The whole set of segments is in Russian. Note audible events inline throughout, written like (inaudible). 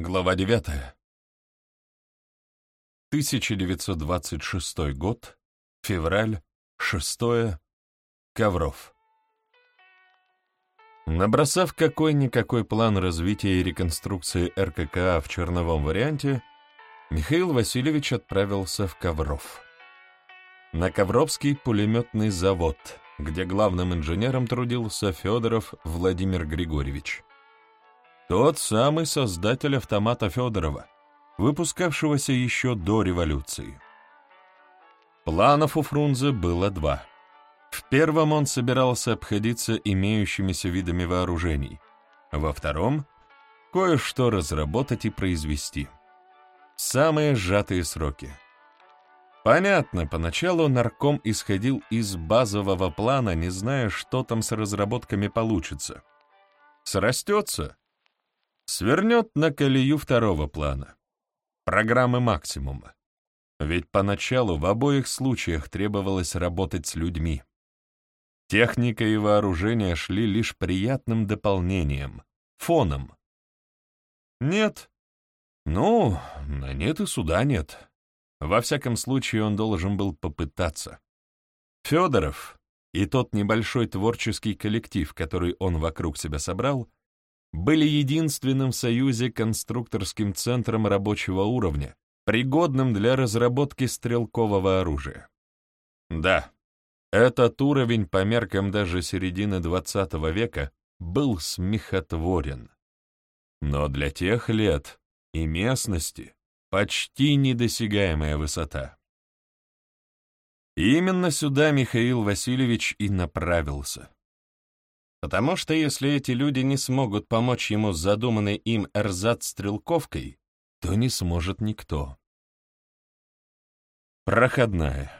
Глава 9. 1926 год, февраль, 6 Ковров. Набросав какой-никакой план развития и реконструкции РККА в черновом варианте, Михаил Васильевич отправился в Ковров. На Ковровский пулеметный завод, где главным инженером трудился Федоров Владимир Григорьевич. Тот самый создатель автомата Федорова, выпускавшегося еще до революции. Планов у Фрунзе было два. В первом он собирался обходиться имеющимися видами вооружений, во втором — кое-что разработать и произвести. Самые сжатые сроки. Понятно, поначалу нарком исходил из базового плана, не зная, что там с разработками получится. Срастется свернет на колею второго плана, программы максимума. Ведь поначалу в обоих случаях требовалось работать с людьми. Техника и вооружение шли лишь приятным дополнением, фоном. Нет. Ну, на нет и суда нет. Во всяком случае, он должен был попытаться. Федоров и тот небольшой творческий коллектив, который он вокруг себя собрал, были единственным в Союзе конструкторским центром рабочего уровня, пригодным для разработки стрелкового оружия. Да, этот уровень по меркам даже середины XX века был смехотворен. Но для тех лет и местности почти недосягаемая высота. И именно сюда Михаил Васильевич и направился. Потому что если эти люди не смогут помочь ему с задуманной им эрзац-стрелковкой, то не сможет никто. Проходная.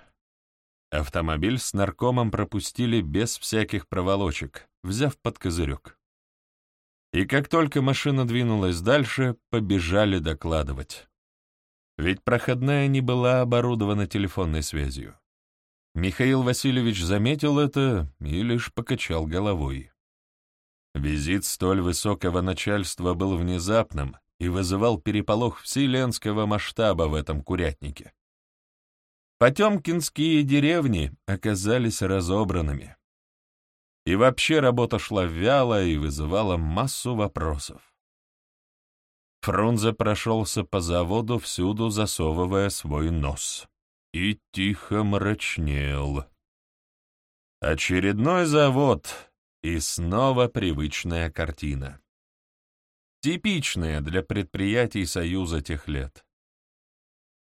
Автомобиль с наркомом пропустили без всяких проволочек, взяв под козырек. И как только машина двинулась дальше, побежали докладывать. Ведь проходная не была оборудована телефонной связью. Михаил Васильевич заметил это и лишь покачал головой. Визит столь высокого начальства был внезапным и вызывал переполох вселенского масштаба в этом курятнике. Потемкинские деревни оказались разобранными. И вообще работа шла вяло и вызывала массу вопросов. Фрунзе прошелся по заводу, всюду засовывая свой нос и тихо мрачнел. Очередной завод, и снова привычная картина. Типичная для предприятий Союза тех лет.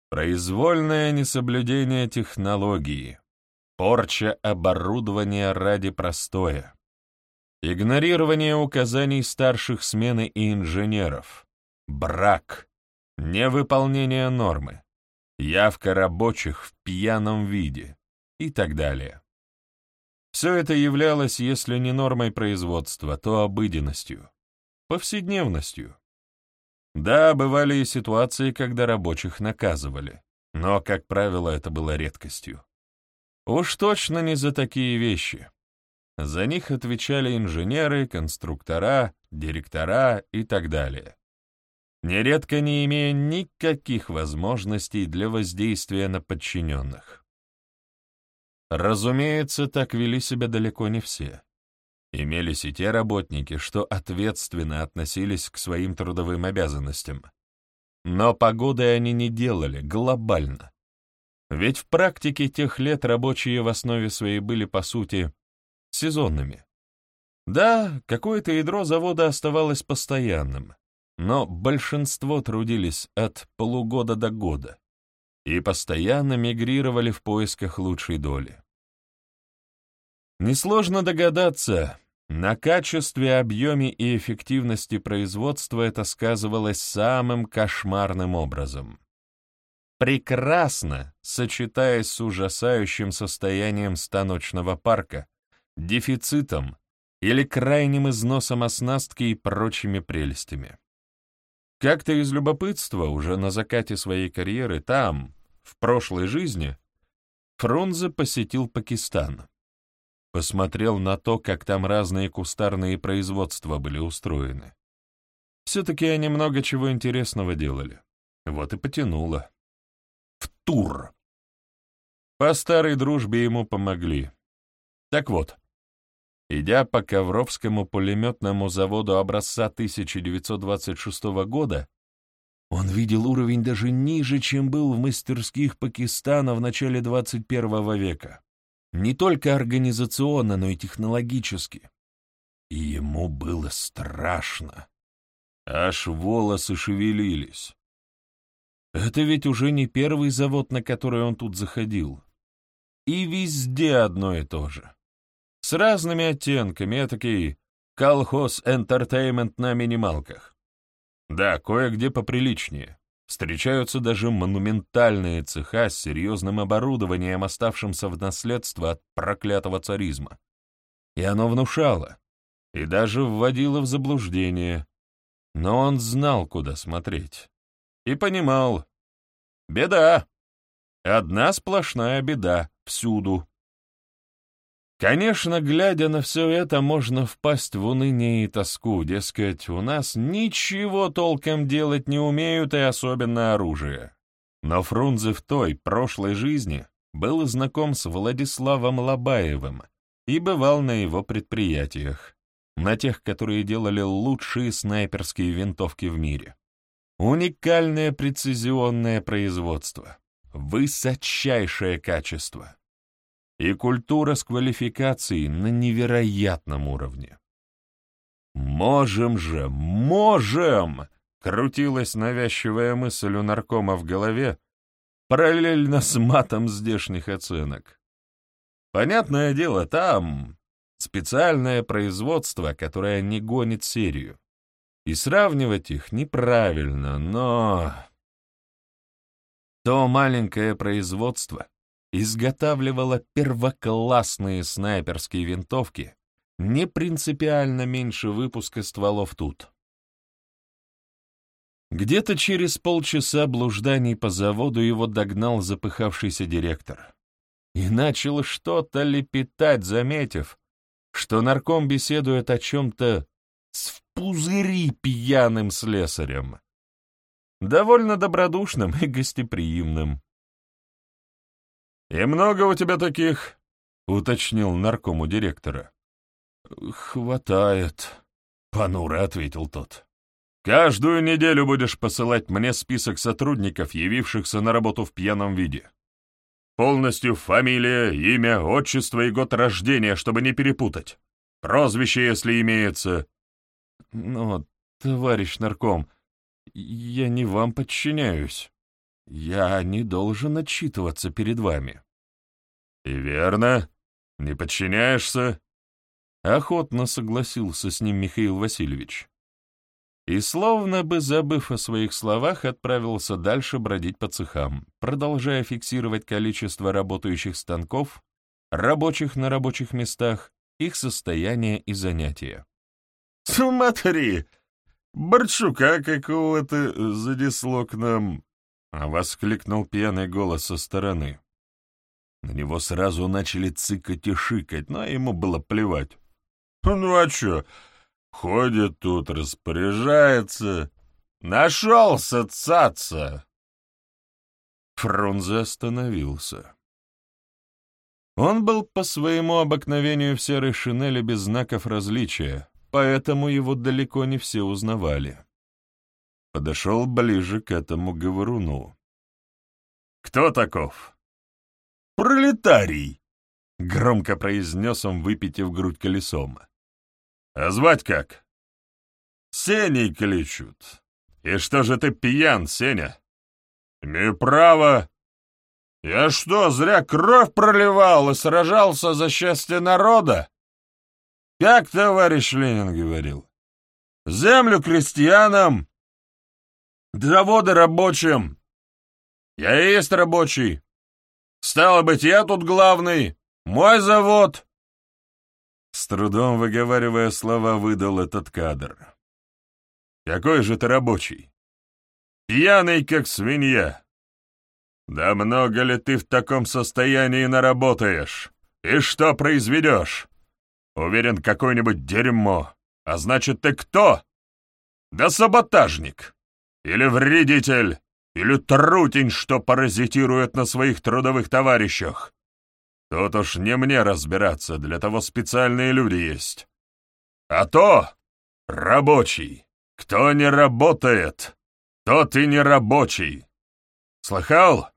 Произвольное несоблюдение технологии, порча оборудования ради простоя, игнорирование указаний старших смены и инженеров, брак, невыполнение нормы, явка рабочих в пьяном виде и так далее. Все это являлось, если не нормой производства, то обыденностью, повседневностью. Да, бывали и ситуации, когда рабочих наказывали, но, как правило, это было редкостью. Уж точно не за такие вещи. За них отвечали инженеры, конструктора, директора и так далее нередко не имея никаких возможностей для воздействия на подчиненных. Разумеется, так вели себя далеко не все. Имелись и те работники, что ответственно относились к своим трудовым обязанностям. Но погоды они не делали глобально. Ведь в практике тех лет рабочие в основе своей были, по сути, сезонными. Да, какое-то ядро завода оставалось постоянным, но большинство трудились от полугода до года и постоянно мигрировали в поисках лучшей доли. Несложно догадаться, на качестве, объеме и эффективности производства это сказывалось самым кошмарным образом. Прекрасно сочетаясь с ужасающим состоянием станочного парка, дефицитом или крайним износом оснастки и прочими прелестями. Как-то из любопытства, уже на закате своей карьеры, там, в прошлой жизни, Фрунзе посетил Пакистан. Посмотрел на то, как там разные кустарные производства были устроены. Все-таки они много чего интересного делали. Вот и потянуло. В тур. По старой дружбе ему помогли. Так вот, идя по Ковровскому пулеметному заводу образца 1926 года, он видел уровень даже ниже, чем был в мастерских Пакистана в начале 21 века. Не только организационно, но и технологически. И ему было страшно. Аж волосы шевелились. Это ведь уже не первый завод, на который он тут заходил. И везде одно и то же. С разными оттенками, этакий колхоз-энтертеймент на минималках. Да, кое-где поприличнее. Встречаются даже монументальные цеха с серьезным оборудованием, оставшимся в наследство от проклятого царизма. И оно внушало, и даже вводило в заблуждение. Но он знал, куда смотреть. И понимал. Беда. Одна сплошная беда всюду. Конечно, глядя на все это, можно впасть в уныние и тоску, дескать, у нас ничего толком делать не умеют и особенно оружие. Но Фрунзе в той, прошлой жизни был знаком с Владиславом Лобаевым и бывал на его предприятиях, на тех, которые делали лучшие снайперские винтовки в мире. Уникальное прецизионное производство, высочайшее качество и культура с квалификацией на невероятном уровне. «Можем же, можем!» — крутилась навязчивая мысль у наркома в голове, параллельно с матом здешних оценок. Понятное дело, там специальное производство, которое не гонит серию. И сравнивать их неправильно, но... То маленькое производство, изготавливала первоклассные снайперские винтовки, не принципиально меньше выпуска стволов тут. Где-то через полчаса блужданий по заводу его догнал запыхавшийся директор и начал что-то лепетать, заметив, что нарком беседует о чем-то с впузыри пьяным слесарем. Довольно добродушным и гостеприимным. «И много у тебя таких?» — уточнил нарком у директора. «Хватает», — понуро ответил тот. «Каждую неделю будешь посылать мне список сотрудников, явившихся на работу в пьяном виде. Полностью фамилия, имя, отчество и год рождения, чтобы не перепутать. Прозвище, если имеется». «Но, товарищ нарком, я не вам подчиняюсь». Я не должен отчитываться перед вами. И верно, не подчиняешься? Охотно согласился с ним Михаил Васильевич. И, словно бы забыв о своих словах, отправился дальше бродить по цехам, продолжая фиксировать количество работающих станков, рабочих на рабочих местах, их состояние и занятия. «Смотри, Борчука какого-то занесло к нам», воскликнул пьяный голос со стороны. На него сразу начали цыкать и шикать, но ему было плевать. «Ну а чё? Ходит тут, распоряжается. Нашелся цаца!» Фрунзе остановился. Он был по своему обыкновению в серой шинели без знаков различия, поэтому его далеко не все узнавали подошел ближе к этому говоруну. «Кто таков?» «Пролетарий!» — громко произнес он, выпитив грудь колесом. «А звать как?» «Сеней кличут. И что же ты пьян, Сеня?» «Не право. Я что, зря кровь проливал и сражался за счастье народа?» «Как товарищ Ленин говорил, землю крестьянам, Заводы рабочим. Я и есть рабочий. Стало быть, я тут главный. Мой завод. С трудом выговаривая слова, выдал этот кадр. Какой же ты рабочий? Пьяный, как свинья. Да много ли ты в таком состоянии наработаешь? И что произведешь? Уверен, какое-нибудь дерьмо. А значит, ты кто? Да саботажник! Или вредитель! Или трутень, что паразитирует на своих трудовых товарищах! Тут уж не мне разбираться, для того специальные люди есть. А то рабочий. Кто не работает, тот и не рабочий. Слыхал?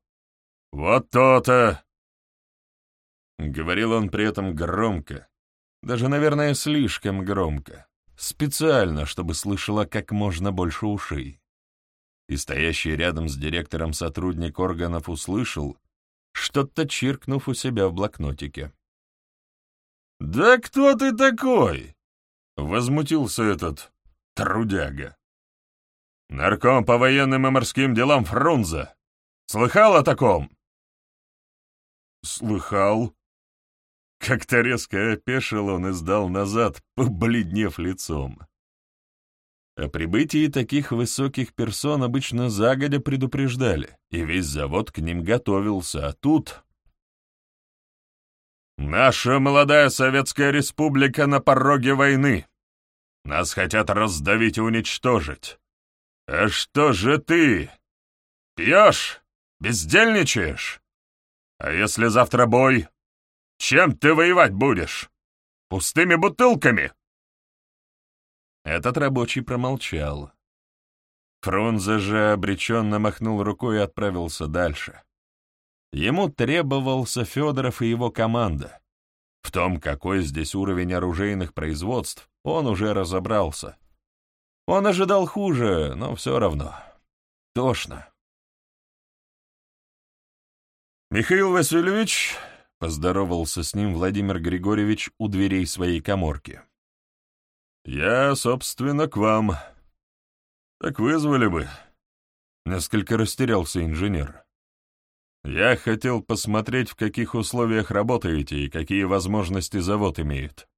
Вот то-то. Говорил он при этом громко, даже, наверное, слишком громко, специально, чтобы слышало как можно больше ушей. И стоящий рядом с директором сотрудник органов услышал, что-то чиркнув у себя в блокнотике. «Да кто ты такой?» — возмутился этот трудяга. «Нарком по военным и морским делам Фрунзе. Слыхал о таком?» «Слыхал». Как-то резко опешил он и сдал назад, побледнев лицом. О прибытии таких высоких персон обычно загодя предупреждали, и весь завод к ним готовился, а тут... «Наша молодая Советская Республика на пороге войны. Нас хотят раздавить и уничтожить. А что же ты? Пьешь? Бездельничаешь? А если завтра бой? Чем ты воевать будешь? Пустыми бутылками?» Этот рабочий промолчал. Фрунзе же обреченно махнул рукой и отправился дальше. Ему требовался Федоров и его команда. В том, какой здесь уровень оружейных производств, он уже разобрался. Он ожидал хуже, но все равно. Тошно. «Михаил Васильевич», — поздоровался с ним Владимир Григорьевич у дверей своей коморки. «Я, собственно, к вам. Так вызвали бы». Несколько растерялся инженер. «Я хотел посмотреть, в каких условиях работаете и какие возможности завод имеет».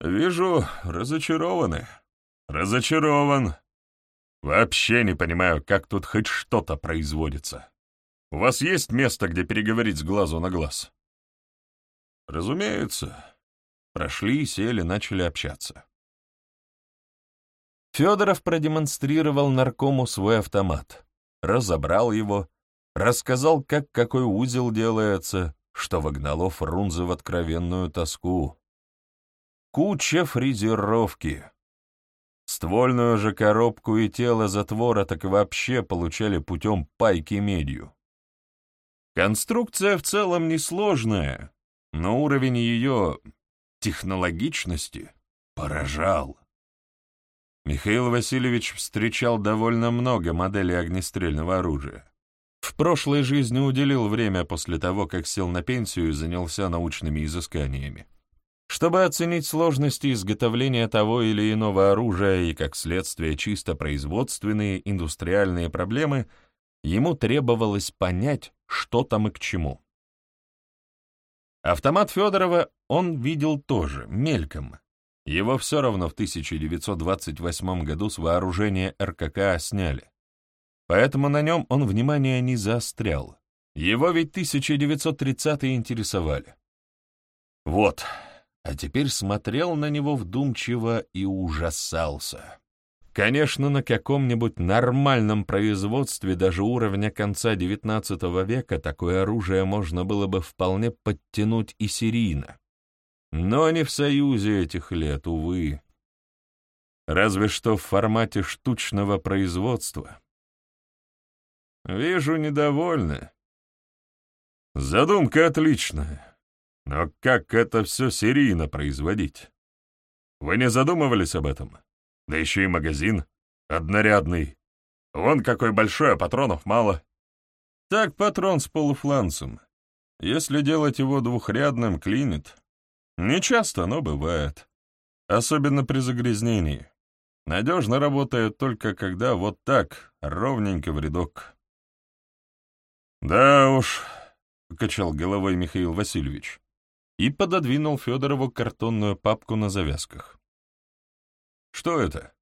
«Вижу, разочарованы». «Разочарован. Вообще не понимаю, как тут хоть что-то производится. У вас есть место, где переговорить с глазу на глаз?» «Разумеется. Прошли, сели, начали общаться. Федоров продемонстрировал наркому свой автомат, разобрал его, рассказал, как какой узел делается, что вогнало Фрунзе в откровенную тоску. Куча фрезеровки. Ствольную же коробку и тело затвора так вообще получали путем пайки медью. Конструкция в целом несложная, но уровень ее технологичности поражал. Михаил Васильевич встречал довольно много моделей огнестрельного оружия. В прошлой жизни уделил время после того, как сел на пенсию и занялся научными изысканиями. Чтобы оценить сложности изготовления того или иного оружия и, как следствие, чисто производственные индустриальные проблемы, ему требовалось понять, что там и к чему. Автомат Федорова он видел тоже, мельком. Его все равно в 1928 году с вооружения РКК сняли. Поэтому на нем он внимания не заострял. Его ведь 1930-е интересовали. Вот, а теперь смотрел на него вдумчиво и ужасался. Конечно, на каком-нибудь нормальном производстве даже уровня конца XIX века такое оружие можно было бы вполне подтянуть и серийно. Но не в союзе этих лет, увы. Разве что в формате штучного производства. Вижу, недовольны. Задумка отличная. Но как это все серийно производить? Вы не задумывались об этом? Да еще и магазин. Однорядный. Вон какой большой, а патронов мало. Так патрон с полуфланцем. Если делать его двухрядным, клинит. Не часто, но бывает. Особенно при загрязнении. Надежно работает только когда вот так, ровненько в рядок. «Да уж», — покачал головой Михаил Васильевич и пододвинул Федорову картонную папку на завязках. Что это?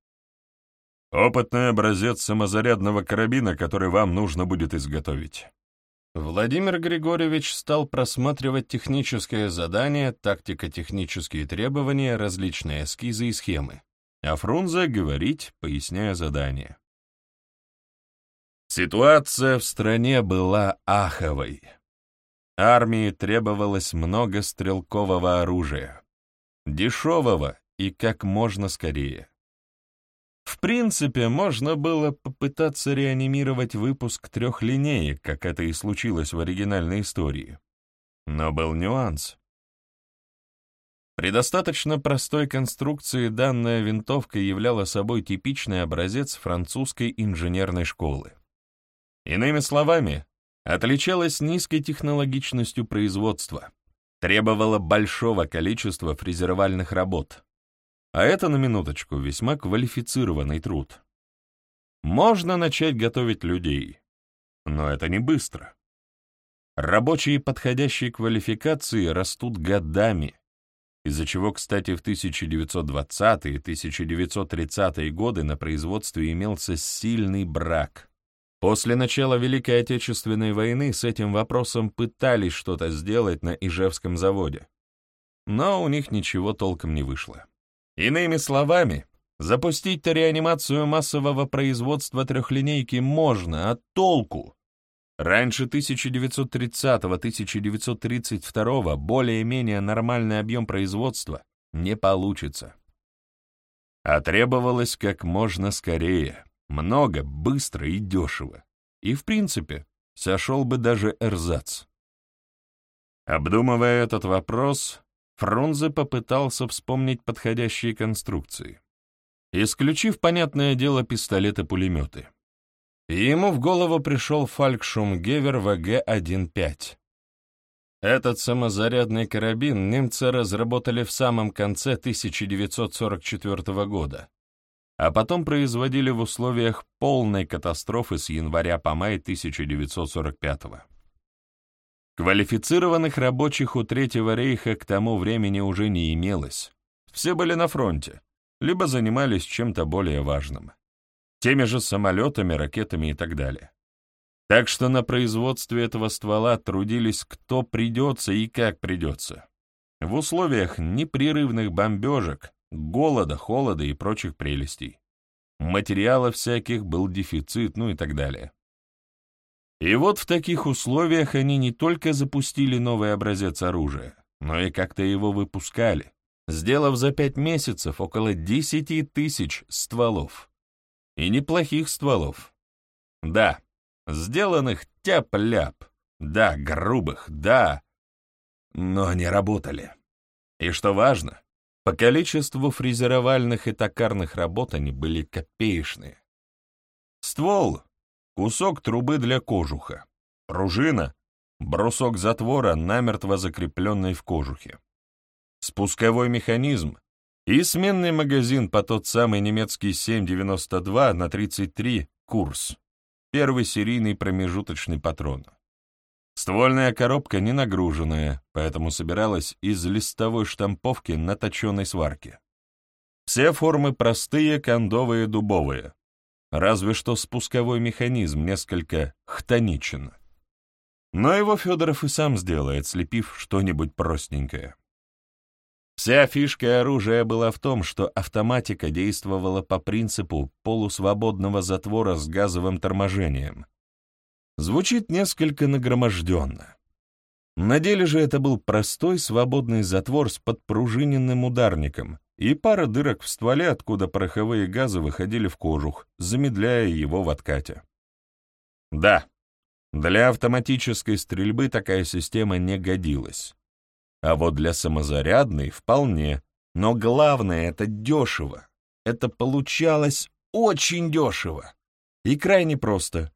Опытный образец самозарядного карабина, который вам нужно будет изготовить. Владимир Григорьевич стал просматривать техническое задание, тактико-технические требования, различные эскизы и схемы. а Фрунзе говорить, поясняя задание. Ситуация в стране была аховой. Армии требовалось много стрелкового оружия, дешевого и как можно скорее. В принципе, можно было попытаться реанимировать выпуск трех линеек, как это и случилось в оригинальной истории. Но был нюанс. При достаточно простой конструкции данная винтовка являла собой типичный образец французской инженерной школы. Иными словами, отличалась низкой технологичностью производства, требовала большого количества фрезеровальных работ. А это, на минуточку, весьма квалифицированный труд. Можно начать готовить людей, но это не быстро. Рабочие подходящей квалификации растут годами, из-за чего, кстати, в 1920-е и 1930-е годы на производстве имелся сильный брак. После начала Великой Отечественной войны с этим вопросом пытались что-то сделать на Ижевском заводе, но у них ничего толком не вышло. Иными словами, запустить реанимацию массового производства трехлинейки можно, а толку? Раньше 1930-1932 более-менее нормальный объем производства не получится. А требовалось как можно скорее, много, быстро и дешево. И, в принципе, сошел бы даже эрзац. Обдумывая этот вопрос, Фрунзе попытался вспомнить подходящие конструкции, исключив, понятное дело, пистолеты-пулеметы ему в голову пришел Фалькшумгевер ВГ-1.5. Этот самозарядный карабин немцы разработали в самом конце 1944 года, а потом производили в условиях полной катастрофы с января по май 1945 года. Квалифицированных рабочих у Третьего рейха к тому времени уже не имелось. Все были на фронте, либо занимались чем-то более важным теми же самолетами, ракетами и так далее. Так что на производстве этого ствола трудились кто придется и как придется. В условиях непрерывных бомбежек, голода, холода и прочих прелестей. Материалов всяких был дефицит, ну и так далее. И вот в таких условиях они не только запустили новый образец оружия, но и как-то его выпускали, сделав за пять месяцев около 10 тысяч стволов. И неплохих стволов. Да, сделанных тяп-ляп. Да, грубых, да. Но они работали. И что важно, по количеству фрезеровальных и токарных работ они были копеечные. Ствол — кусок трубы для кожуха. Пружина — брусок затвора, намертво закрепленный в кожухе. Спусковой механизм и сменный магазин по тот самый немецкий 7,92 на 33 «Курс», первый серийный промежуточный патрон. Ствольная коробка не нагруженная, поэтому собиралась из листовой штамповки на точенной сварке. Все формы простые, кондовые, дубовые. Разве что спусковой механизм несколько хтоничен. Но его Федоров и сам сделает, слепив что-нибудь простенькое. Вся фишка оружия была в том, что автоматика действовала по принципу полусвободного затвора с газовым торможением. Звучит несколько нагроможденно. На деле же это был простой свободный затвор с подпружиненным ударником и пара дырок в стволе, откуда пороховые газы выходили в кожух, замедляя его в откате. Да, для автоматической стрельбы такая система не годилась. А вот для самозарядной вполне. Но главное — это дешево. Это получалось очень дешево. И крайне просто.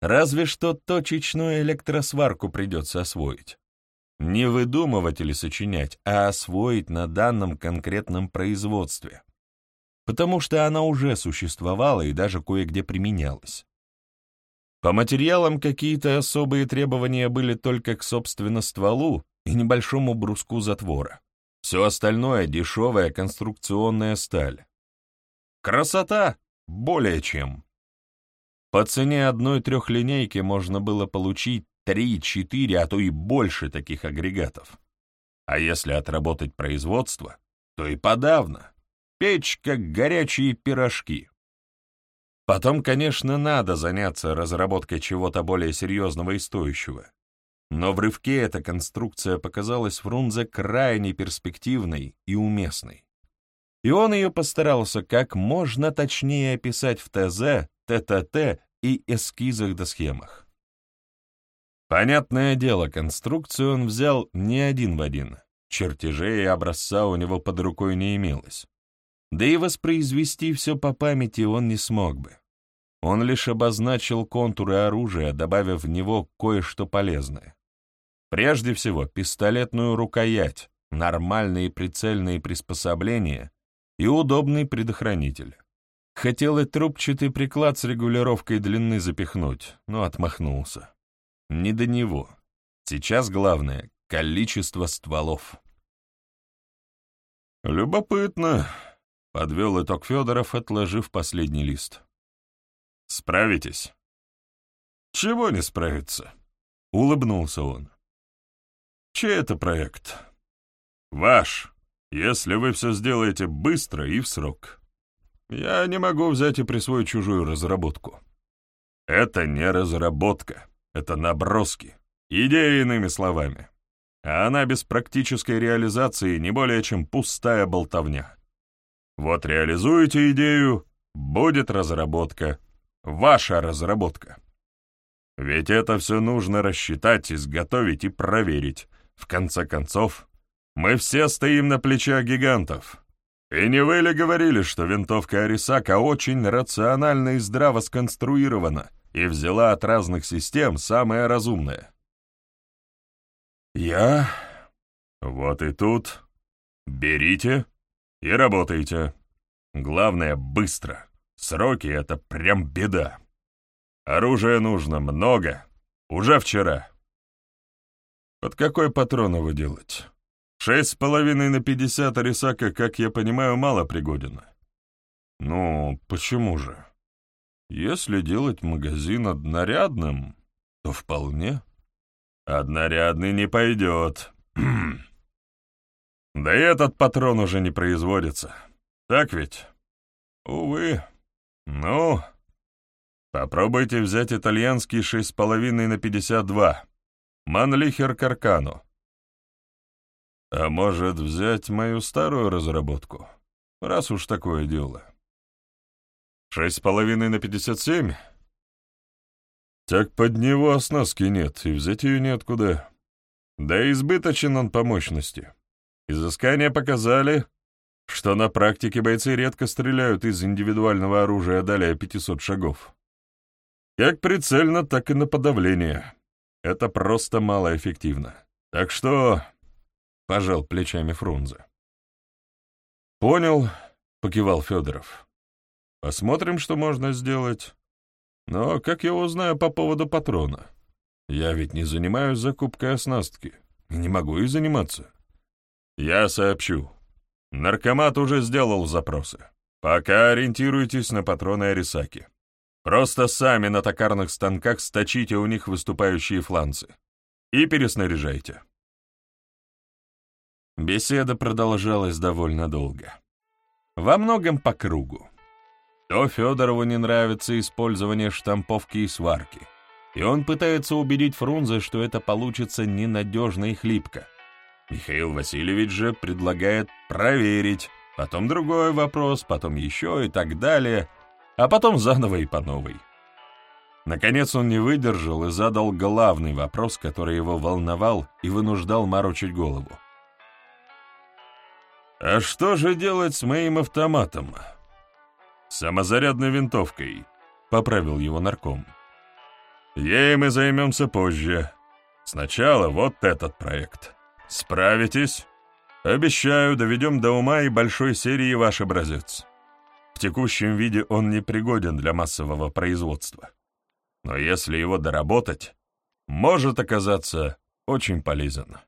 Разве что точечную электросварку придется освоить. Не выдумывать или сочинять, а освоить на данном конкретном производстве. Потому что она уже существовала и даже кое-где применялась. По материалам какие-то особые требования были только к собственно стволу, и небольшому бруску затвора. Все остальное — дешевая конструкционная сталь. Красота? Более чем. По цене одной трехлинейки можно было получить три, четыре, а то и больше таких агрегатов. А если отработать производство, то и подавно. печь, как горячие пирожки. Потом, конечно, надо заняться разработкой чего-то более серьезного и стоящего. Но в рывке эта конструкция показалась Фрунзе крайне перспективной и уместной. И он ее постарался как можно точнее описать в ТЗ, ТТТ и эскизах до схемах. Понятное дело, конструкцию он взял не один в один. Чертежей и образца у него под рукой не имелось. Да и воспроизвести все по памяти он не смог бы. Он лишь обозначил контуры оружия, добавив в него кое-что полезное. Прежде всего, пистолетную рукоять, нормальные прицельные приспособления и удобный предохранитель. Хотел и трубчатый приклад с регулировкой длины запихнуть, но отмахнулся. Не до него. Сейчас главное — количество стволов. «Любопытно», — подвел итог Федоров, отложив последний лист. «Справитесь?» «Чего не справиться?» — улыбнулся он. «Чей это проект?» «Ваш, если вы все сделаете быстро и в срок. Я не могу взять и присвоить чужую разработку. Это не разработка, это наброски, идеи иными словами. А она без практической реализации не более чем пустая болтовня. Вот реализуете идею, будет разработка, ваша разработка. Ведь это все нужно рассчитать, изготовить и проверить. В конце концов, мы все стоим на плечах гигантов. И не вы ли говорили, что винтовка Арисака очень рационально и здраво сконструирована и взяла от разных систем самое разумное? Я... Вот и тут. Берите и работайте. Главное, быстро. Сроки — это прям беда. Оружия нужно много. Уже вчера. Под какой патрон его делать? Шесть с половиной на пятьдесят Арисака, как я понимаю, мало пригоден. Ну, почему же? Если делать магазин однорядным, то вполне. Однорядный не пойдет. (clears throat) да и этот патрон уже не производится. Так ведь? Увы. Ну, попробуйте взять итальянский 6,5 на 52. Манлихер Каркану. А может, взять мою старую разработку? Раз уж такое дело. Шесть с половиной на пятьдесят семь? Так под него оснастки нет, и взять ее неоткуда. Да и избыточен он по мощности. Изыскания показали, что на практике бойцы редко стреляют из индивидуального оружия далее 500 шагов. Как прицельно, так и на подавление. Это просто малоэффективно. Так что — пожал плечами Фрунзе. «Понял», — покивал Федоров. «Посмотрим, что можно сделать. Но как я узнаю по поводу патрона? Я ведь не занимаюсь закупкой оснастки. Не могу и заниматься. Я сообщу. Наркомат уже сделал запросы. Пока ориентируйтесь на патроны Арисаки. Просто сами на токарных станках сточите у них выступающие фланцы. И переснаряжайте. Беседа продолжалась довольно долго. Во многом по кругу. То Федорову не нравится использование штамповки и сварки, и он пытается убедить Фрунзе, что это получится ненадежно и хлипко. Михаил Васильевич же предлагает проверить, потом другой вопрос, потом еще и так далее, а потом заново и по новой. Наконец он не выдержал и задал главный вопрос, который его волновал и вынуждал морочить голову. «А что же делать с моим автоматом?» «Самозарядной винтовкой», — поправил его нарком. «Ей мы займемся позже. Сначала вот этот проект. Справитесь? Обещаю, доведем до ума и большой серии ваш образец. В текущем виде он не пригоден для массового производства. Но если его доработать, может оказаться очень полезен».